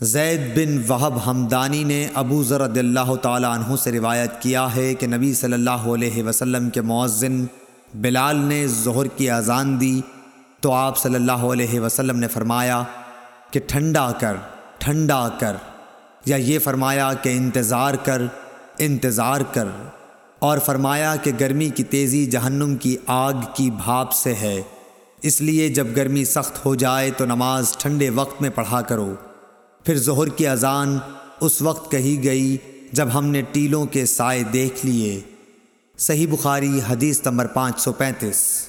زید بن وہب ہمدانی نے ابو ذر رضی اللہ تعالیٰ عنہ سے روایت کیا ہے کہ نبی صلی اللہ علیہ وسلم کے مؤذن بلال نے ظہر کی اذان دی تو آپ صلی اللہ علیہ وسلم نے فرمایا کہ ٹھنڈا کر ٹھنڈا کر، یا یہ فرمایا کہ انتظار کر انتظار کر، اور فرمایا کہ گرمی کی تیزی جہنم کی آگ کی بھاپ سے ہے، اس لیے جب گرمی سخت ہو جائے تو نماز ٹھنڈے وقت میں پڑھا کرو۔ پھر ظہر کی اذان اس وقت کہی گئی جب ہم نے ٹیلوں کے سائے دیکھ لیے۔ صحیح بخاری حدیث نمبر پانچ سو پینتیس۔